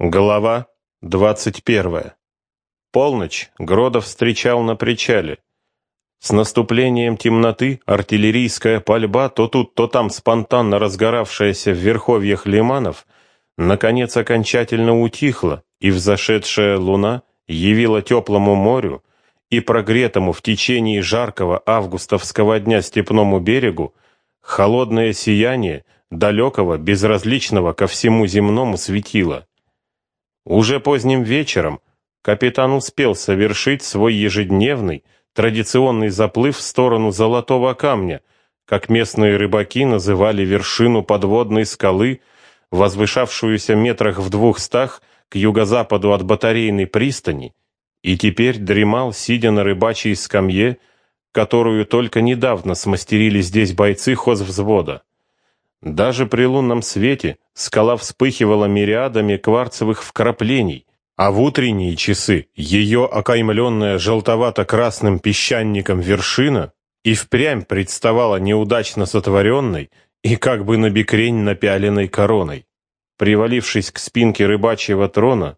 Глава 21. Полночь Гродов встречал на причале. С наступлением темноты артиллерийская пальба, то тут, то там спонтанно разгоравшаяся в верховьях лиманов, наконец окончательно утихла, и взошедшая луна явила теплому морю и прогретому в течение жаркого августовского дня степному берегу холодное сияние далекого, безразличного ко всему земному светила. Уже поздним вечером капитан успел совершить свой ежедневный, традиционный заплыв в сторону Золотого камня, как местные рыбаки называли вершину подводной скалы, возвышавшуюся метрах в двухстах к юго-западу от батарейной пристани, и теперь дремал, сидя на рыбачьей скамье, которую только недавно смастерили здесь бойцы хозвзвода. Даже при лунном свете скала вспыхивала мириадами кварцевых вкраплений, а в утренние часы ее окаймленная желтовато-красным песчаником вершина и впрямь представала неудачно сотворенной и как бы на бекрень напяленной короной. Привалившись к спинке рыбачьего трона,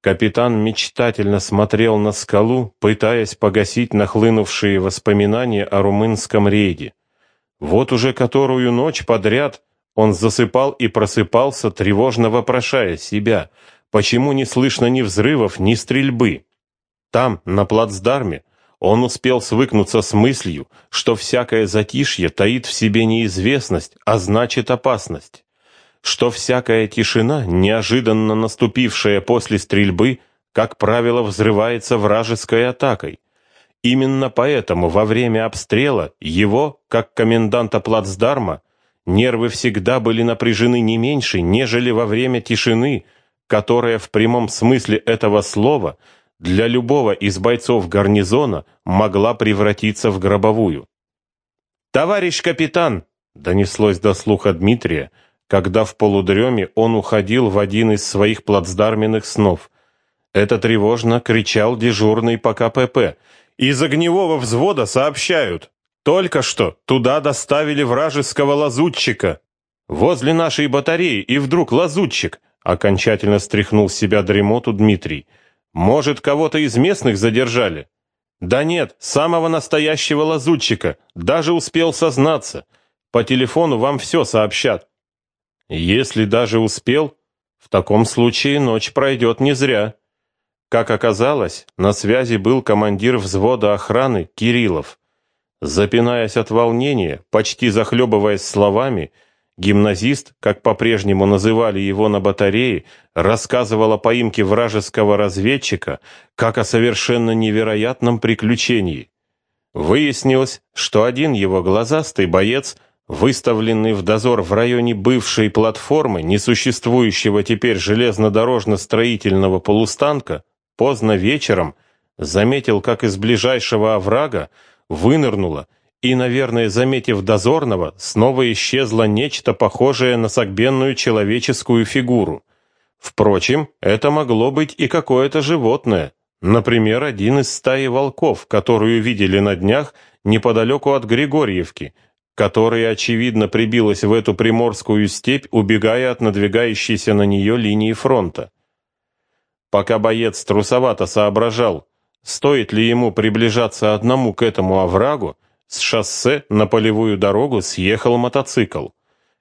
капитан мечтательно смотрел на скалу, пытаясь погасить нахлынувшие воспоминания о румынском рейде. Вот уже которую ночь подряд он засыпал и просыпался, тревожно вопрошая себя, почему не слышно ни взрывов, ни стрельбы. Там, на плацдарме, он успел свыкнуться с мыслью, что всякое затишье таит в себе неизвестность, а значит опасность. Что всякая тишина, неожиданно наступившая после стрельбы, как правило, взрывается вражеской атакой. Именно поэтому во время обстрела его, как коменданта плацдарма, нервы всегда были напряжены не меньше, нежели во время тишины, которая в прямом смысле этого слова для любого из бойцов гарнизона могла превратиться в гробовую. «Товарищ капитан!» — донеслось до слуха Дмитрия, когда в полудреме он уходил в один из своих плацдарменных снов. Это тревожно кричал дежурный по КПП — из огневого взвода сообщают. Только что туда доставили вражеского лазутчика. Возле нашей батареи и вдруг лазутчик. Окончательно стряхнул с себя дремоту Дмитрий. Может, кого-то из местных задержали? Да нет, самого настоящего лазутчика. Даже успел сознаться. По телефону вам все сообщат. Если даже успел, в таком случае ночь пройдет не зря. Как оказалось, на связи был командир взвода охраны Кириллов. Запинаясь от волнения, почти захлебываясь словами, гимназист, как по-прежнему называли его на батарее, рассказывал о поимке вражеского разведчика как о совершенно невероятном приключении. Выяснилось, что один его глазастый боец, выставленный в дозор в районе бывшей платформы несуществующего теперь железнодорожно-строительного полустанка, поздно вечером заметил, как из ближайшего оврага вынырнуло и, наверное, заметив дозорного, снова исчезло нечто похожее на согбенную человеческую фигуру. Впрочем, это могло быть и какое-то животное, например, один из стаи волков, которую видели на днях неподалеку от Григорьевки, которая, очевидно, прибилась в эту приморскую степь, убегая от надвигающейся на нее линии фронта. Пока боец трусовато соображал, стоит ли ему приближаться одному к этому оврагу, с шоссе на полевую дорогу съехал мотоцикл.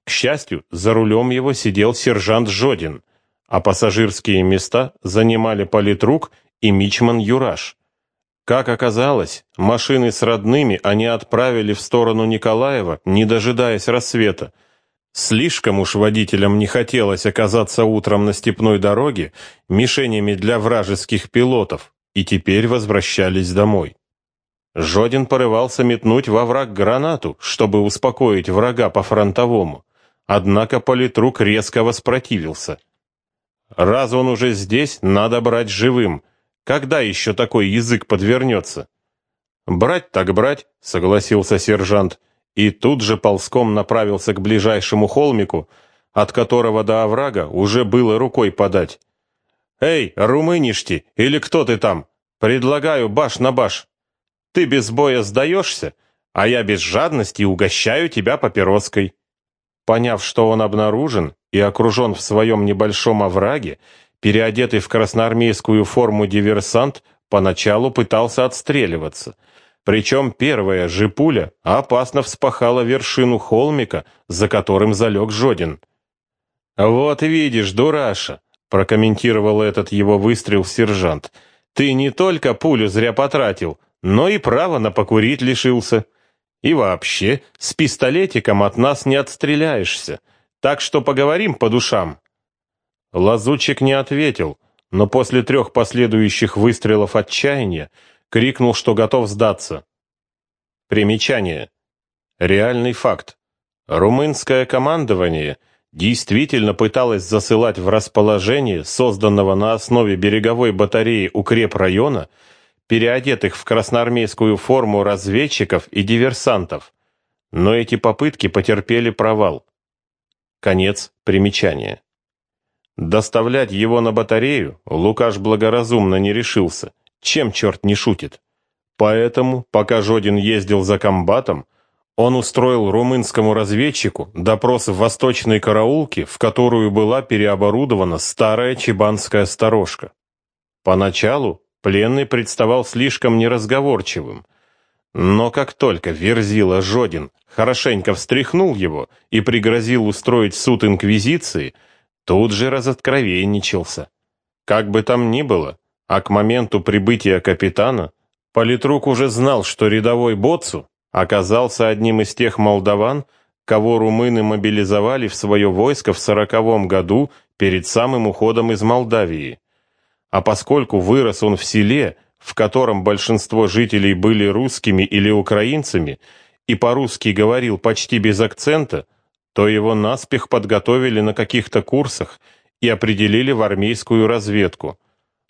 К счастью, за рулем его сидел сержант Жодин, а пассажирские места занимали политрук и мичман Юраш. Как оказалось, машины с родными они отправили в сторону Николаева, не дожидаясь рассвета, Слишком уж водителям не хотелось оказаться утром на степной дороге мишенями для вражеских пилотов, и теперь возвращались домой. Жодин порывался метнуть во враг гранату, чтобы успокоить врага по-фронтовому, однако политрук резко воспротивился. «Раз он уже здесь, надо брать живым. Когда еще такой язык подвернется?» «Брать так брать», — согласился сержант, и тут же ползком направился к ближайшему холмику, от которого до оврага уже было рукой подать. «Эй, румыништи, или кто ты там? Предлагаю баш на баш. Ты без боя сдаешься, а я без жадности угощаю тебя папироской». Поняв, что он обнаружен и окружен в своем небольшом овраге, переодетый в красноармейскую форму диверсант, поначалу пытался отстреливаться. Причем первая же пуля опасно вспахала вершину холмика, за которым залег Жодин. «Вот видишь, дураша!» — прокомментировал этот его выстрел сержант. «Ты не только пулю зря потратил, но и право на покурить лишился. И вообще, с пистолетиком от нас не отстреляешься, так что поговорим по душам». Лазутчик не ответил, но после трех последующих выстрелов отчаяния крикнул, что готов сдаться. Примечание. Реальный факт. Румынское командование действительно пыталось засылать в расположение созданного на основе береговой батареи укрепрайона переодетых в красноармейскую форму разведчиков и диверсантов, но эти попытки потерпели провал. Конец примечания. Доставлять его на батарею Лукаш благоразумно не решился, чем черт не шутит. Поэтому, пока Жодин ездил за комбатом, он устроил румынскому разведчику допрос в восточной караулке, в которую была переоборудована старая чебанская сторожка. Поначалу пленный представал слишком неразговорчивым, но как только Верзила Жодин хорошенько встряхнул его и пригрозил устроить суд инквизиции, тут же разоткровенничался. Как бы там ни было, а к моменту прибытия капитана политрук уже знал, что рядовой Боцу оказался одним из тех молдаван, кого румыны мобилизовали в свое войско в сороковом году перед самым уходом из Молдавии. А поскольку вырос он в селе, в котором большинство жителей были русскими или украинцами, и по-русски говорил почти без акцента, то его наспех подготовили на каких-то курсах и определили в армейскую разведку.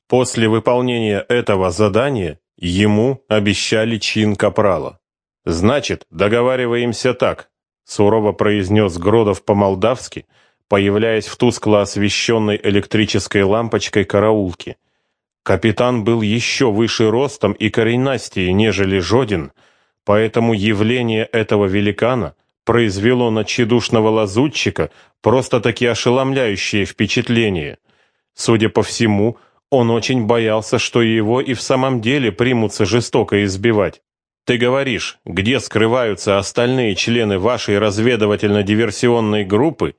После выполнения этого задания ему обещали чин капрала. «Значит, договариваемся так», — сурово произнес Гродов по-молдавски, появляясь в тускло освещенной электрической лампочкой караулки. Капитан был еще выше ростом и коренастее, нежели Жодин, поэтому явление этого великана произвело на тщедушного лазутчика просто-таки ошеломляющее впечатление. Судя по всему, он очень боялся, что его и в самом деле примутся жестоко избивать. Ты говоришь, где скрываются остальные члены вашей разведывательно-диверсионной группы,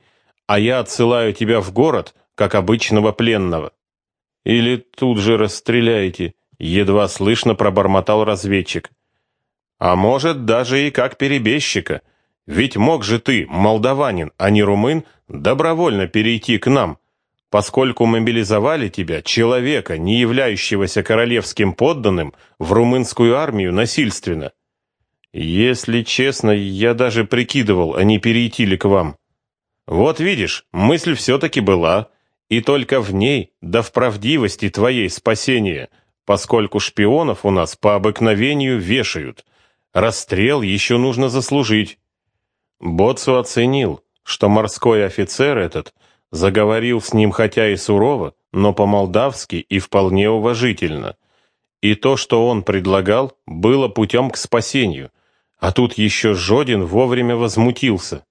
а я отсылаю тебя в город, как обычного пленного. Или тут же расстреляете, едва слышно пробормотал разведчик. А может, даже и как перебежчика. Ведь мог же ты, молдаванин, а не румын, добровольно перейти к нам, поскольку мобилизовали тебя, человека, не являющегося королевским подданным, в румынскую армию насильственно. Если честно, я даже прикидывал, а не перейти ли к вам. Вот видишь, мысль все-таки была, и только в ней, да в правдивости твоей спасения, поскольку шпионов у нас по обыкновению вешают. Расстрел еще нужно заслужить. Боцу оценил, что морской офицер этот — заговорил с ним хотя и сурово, но по-молдавски и вполне уважительно. И то, что он предлагал, было путем к спасению. А тут еще Жодин вовремя возмутился.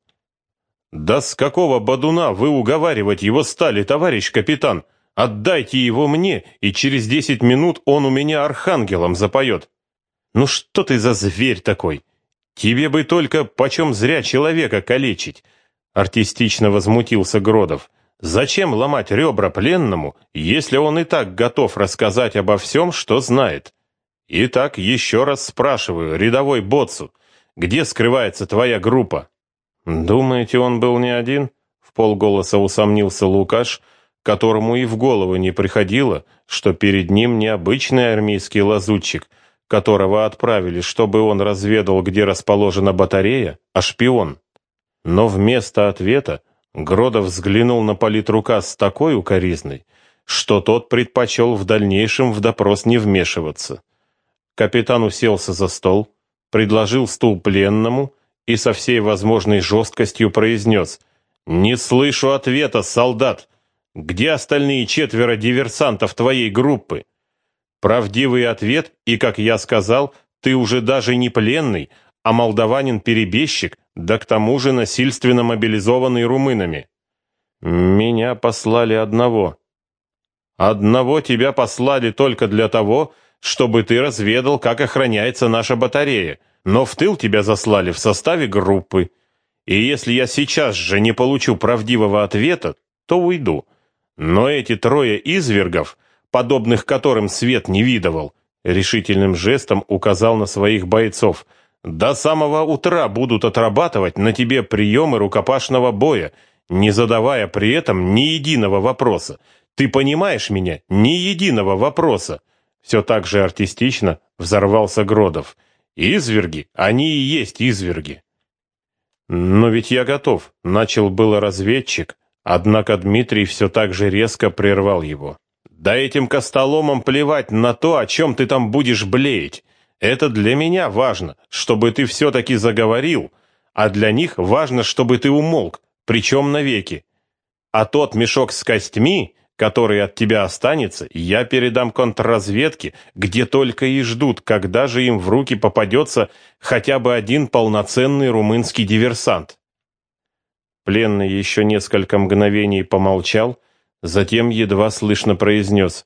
«Да с какого бодуна вы уговаривать его стали, товарищ капитан? Отдайте его мне, и через десять минут он у меня архангелом запоет». «Ну что ты за зверь такой? Тебе бы только почем зря человека калечить. Артистично возмутился Гродов. Зачем ломать ребра пленному, если он и так готов рассказать обо всем, что знает? Итак, еще раз спрашиваю, рядовой Боцу, где скрывается твоя группа? Думаете, он был не один? В полголоса усомнился Лукаш, которому и в голову не приходило, что перед ним необычный армейский лазутчик, которого отправили, чтобы он разведал, где расположена батарея, а шпион. Но вместо ответа Гродов взглянул на политрука с такой укоризной, что тот предпочел в дальнейшем в допрос не вмешиваться. Капитан уселся за стол, предложил стул пленному и со всей возможной жесткостью произнес «Не слышу ответа, солдат! Где остальные четверо диверсантов твоей группы?» Правдивый ответ, и, как я сказал, ты уже даже не пленный, а молдаванин-перебежчик, да к тому же насильственно мобилизованный румынами. Меня послали одного. Одного тебя послали только для того, чтобы ты разведал, как охраняется наша батарея, но в тыл тебя заслали в составе группы. И если я сейчас же не получу правдивого ответа, то уйду. Но эти трое извергов, подобных которым свет не видывал, решительным жестом указал на своих бойцов. До самого утра будут отрабатывать на тебе приемы рукопашного боя, не задавая при этом ни единого вопроса. Ты понимаешь меня? Ни единого вопроса. Все так же артистично взорвался Гродов. Изверги, они и есть изверги. Но ведь я готов, начал было разведчик, однако Дмитрий все так же резко прервал его. Да этим костоломам плевать на то, о чем ты там будешь блеять. Это для меня важно, чтобы ты все-таки заговорил, а для них важно, чтобы ты умолк, причем навеки. А тот мешок с костьми, который от тебя останется, я передам контрразведке, где только и ждут, когда же им в руки попадется хотя бы один полноценный румынский диверсант. Пленный еще несколько мгновений помолчал, затем едва слышно произнес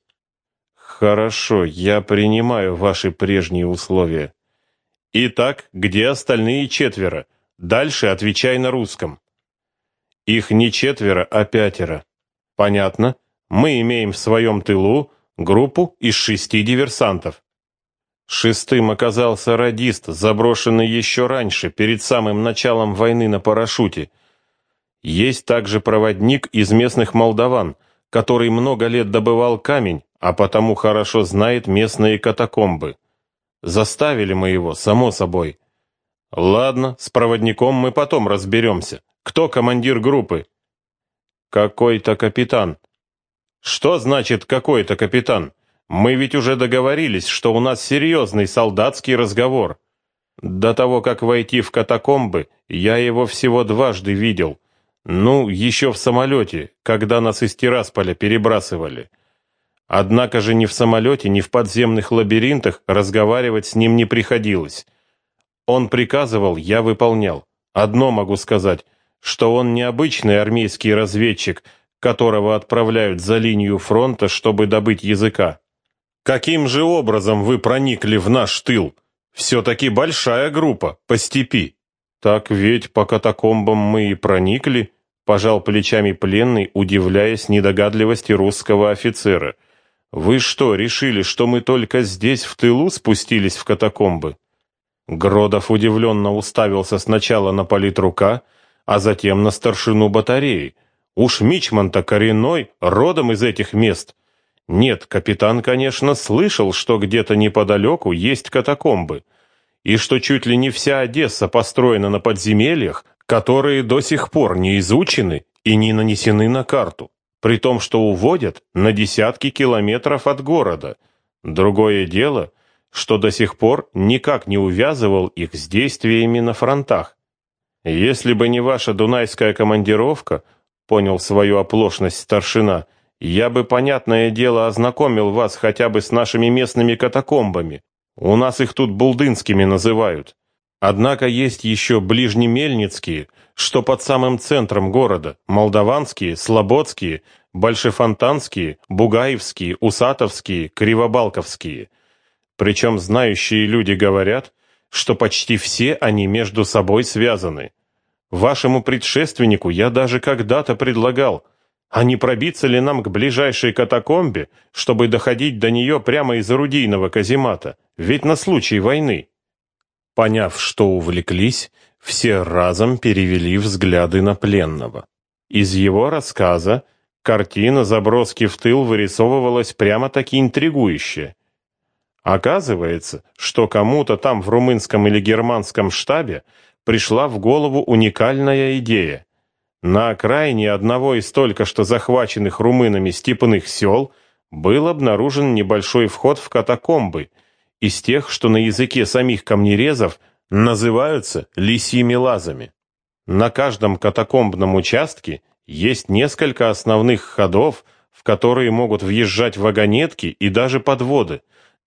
«Хорошо, я принимаю ваши прежние условия. Итак, где остальные четверо? Дальше отвечай на русском». «Их не четверо, а пятеро». «Понятно. Мы имеем в своем тылу группу из шести диверсантов. Шестым оказался радист, заброшенный еще раньше, перед самым началом войны на парашюте. Есть также проводник из местных молдаван, который много лет добывал камень, а потому хорошо знает местные катакомбы. Заставили мы его, само собой. Ладно, с проводником мы потом разберемся. Кто командир группы? Какой-то капитан. Что значит какой-то капитан? Мы ведь уже договорились, что у нас серьезный солдатский разговор. До того, как войти в катакомбы, я его всего дважды видел. Ну, еще в самолете, когда нас из Тирасполя перебрасывали. Однако же ни в самолете, ни в подземных лабиринтах разговаривать с ним не приходилось. Он приказывал, я выполнял. Одно могу сказать, что он необычный армейский разведчик – которого отправляют за линию фронта, чтобы добыть языка. Каким же образом вы проникли в наш тыл? Все-таки большая группа, по степи. Так ведь по катакомбам мы и проникли, пожал плечами пленный, удивляясь недогадливости русского офицера. Вы что, решили, что мы только здесь, в тылу, спустились в катакомбы? Гродов удивленно уставился сначала на политрука, а затем на старшину батареи, Уж Мичман-то коренной, родом из этих мест. Нет, капитан, конечно, слышал, что где-то неподалеку есть катакомбы, и что чуть ли не вся Одесса построена на подземельях, которые до сих пор не изучены и не нанесены на карту, при том, что уводят на десятки километров от города. Другое дело, что до сих пор никак не увязывал их с действиями на фронтах. Если бы не ваша дунайская командировка, понял свою оплошность старшина. Я бы, понятное дело, ознакомил вас хотя бы с нашими местными катакомбами. У нас их тут булдынскими называют. Однако есть еще ближнемельницкие, что под самым центром города, молдаванские, слободские, большефонтанские, бугаевские, усатовские, кривобалковские. Причем знающие люди говорят, что почти все они между собой связаны. Вашему предшественнику я даже когда-то предлагал, а не пробиться ли нам к ближайшей катакомбе, чтобы доходить до нее прямо из орудийного каземата, ведь на случай войны. Поняв, что увлеклись, все разом перевели взгляды на пленного. Из его рассказа картина заброски в тыл вырисовывалась прямо-таки интригующе. Оказывается, что кому-то там в румынском или германском штабе пришла в голову уникальная идея. На окраине одного из только что захваченных румынами степных сел был обнаружен небольшой вход в катакомбы, из тех, что на языке самих камнерезов называются лисьими лазами. На каждом катакомбном участке есть несколько основных ходов, в которые могут въезжать вагонетки и даже подводы,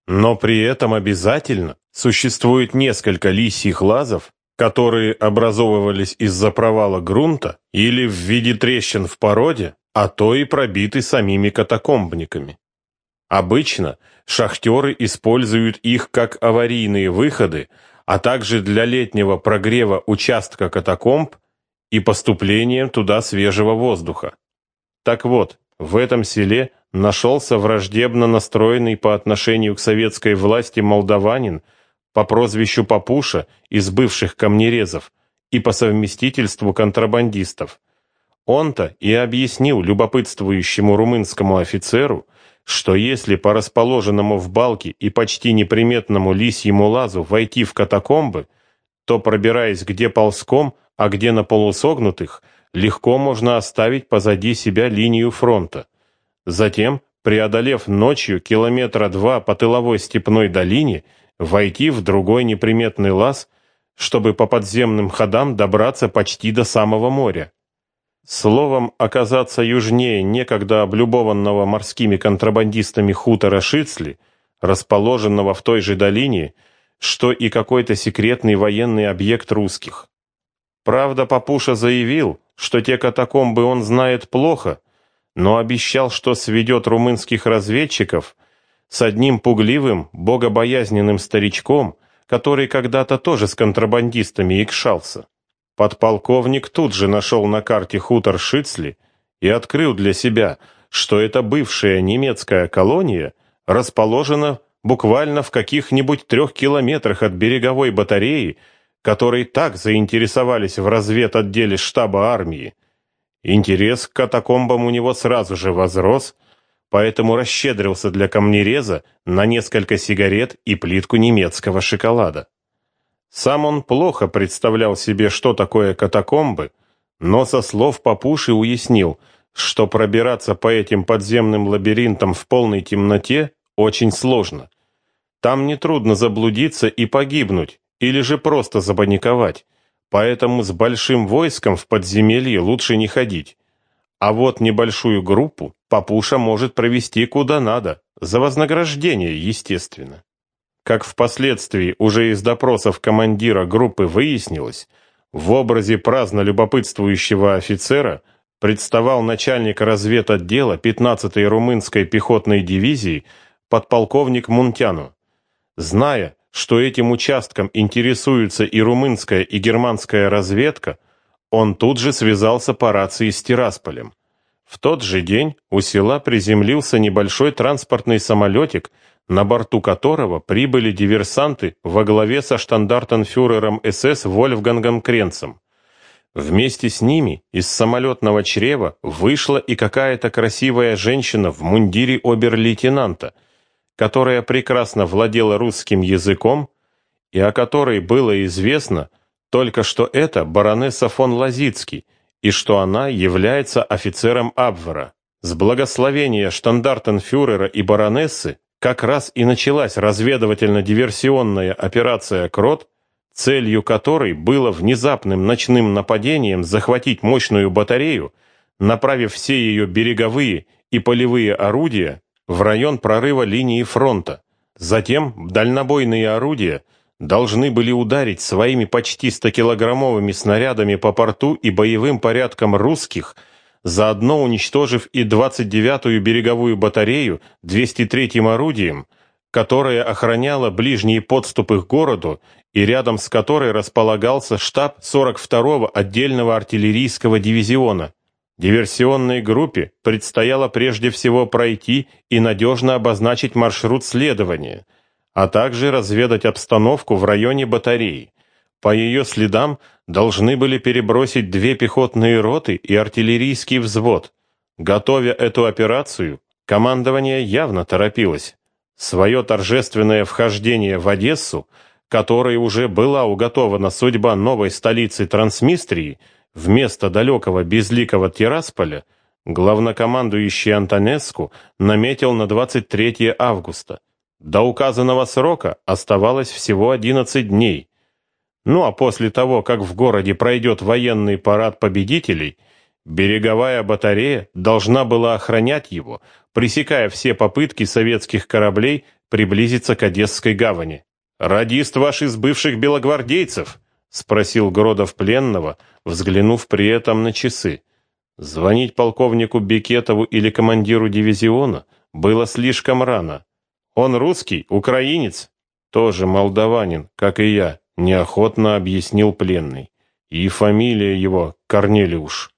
но при этом обязательно существует несколько лисьих лазов, которые образовывались из-за провала грунта или в виде трещин в породе, а то и пробиты самими катакомбниками. Обычно шахтеры используют их как аварийные выходы, а также для летнего прогрева участка катакомб и поступлением туда свежего воздуха. Так вот, в этом селе нашелся враждебно настроенный по отношению к советской власти молдаванин по прозвищу Папуша из бывших камнерезов и по совместительству контрабандистов. Он-то и объяснил любопытствующему румынскому офицеру, что если по расположенному в балке и почти неприметному лисьему лазу войти в катакомбы, то, пробираясь где ползком, а где на полусогнутых, легко можно оставить позади себя линию фронта. Затем, преодолев ночью километра два по тыловой степной долине, войти в другой неприметный лаз, чтобы по подземным ходам добраться почти до самого моря. Словом, оказаться южнее некогда облюбованного морскими контрабандистами хутора Шицли, расположенного в той же долине, что и какой-то секретный военный объект русских. Правда, Папуша заявил, что те катакомбы он знает плохо, но обещал, что сведет румынских разведчиков с одним пугливым, богобоязненным старичком, который когда-то тоже с контрабандистами икшался. Подполковник тут же нашел на карте хутор Шицли и открыл для себя, что эта бывшая немецкая колония расположена буквально в каких-нибудь трех километрах от береговой батареи, которые так заинтересовались в разведотделе штаба армии. Интерес к катакомбам у него сразу же возрос, поэтому расщедрился для камнереза на несколько сигарет и плитку немецкого шоколада. Сам он плохо представлял себе, что такое катакомбы, но со слов Папуши уяснил, что пробираться по этим подземным лабиринтам в полной темноте очень сложно. Там нетрудно заблудиться и погибнуть, или же просто запаниковать. Поэтому с большим войском в подземелье лучше не ходить. А вот небольшую группу папуша может провести куда надо, за вознаграждение, естественно. Как впоследствии уже из допросов командира группы выяснилось, в образе праздно любопытствующего офицера представал начальник разведотдела 15-й румынской пехотной дивизии подполковник Мунтяну. Зная, что этим участком интересуются и румынская, и германская разведка, он тут же связался по рации с Тирасполем. В тот же день у села приземлился небольшой транспортный самолетик, на борту которого прибыли диверсанты во главе со штандартенфюрером СС Вольфгангом Кренцем. Вместе с ними из самолетного чрева вышла и какая-то красивая женщина в мундире обер-лейтенанта – которая прекрасно владела русским языком и о которой было известно только что это баронесса фон Лазицкий и что она является офицером Абвера. С благословения штандартенфюрера и баронессы как раз и началась разведывательно-диверсионная операция «Крот», целью которой было внезапным ночным нападением захватить мощную батарею, направив все ее береговые и полевые орудия в район прорыва линии фронта. Затем дальнобойные орудия должны были ударить своими почти 100-килограммовыми снарядами по порту и боевым порядкам русских, заодно уничтожив и 29-ю береговую батарею 203-м орудием, которая охраняла ближние подступы к городу и рядом с которой располагался штаб 42-го отдельного артиллерийского дивизиона. Диверсионной группе предстояло прежде всего пройти и надежно обозначить маршрут следования, а также разведать обстановку в районе батареи. По ее следам должны были перебросить две пехотные роты и артиллерийский взвод. Готовя эту операцию, командование явно торопилось. Свое торжественное вхождение в Одессу, которой уже была уготована судьба новой столицы Трансмистрии, Вместо далекого безликого Тирасполя главнокомандующий Антонеску наметил на 23 августа. До указанного срока оставалось всего 11 дней. Ну а после того, как в городе пройдет военный парад победителей, береговая батарея должна была охранять его, пресекая все попытки советских кораблей приблизиться к Одесской гавани. «Радист ваш из бывших белогвардейцев», — спросил Гродов пленного, взглянув при этом на часы. Звонить полковнику Бекетову или командиру дивизиона было слишком рано. Он русский, украинец, тоже молдаванин, как и я, неохотно объяснил пленный. И фамилия его Корнелиуш.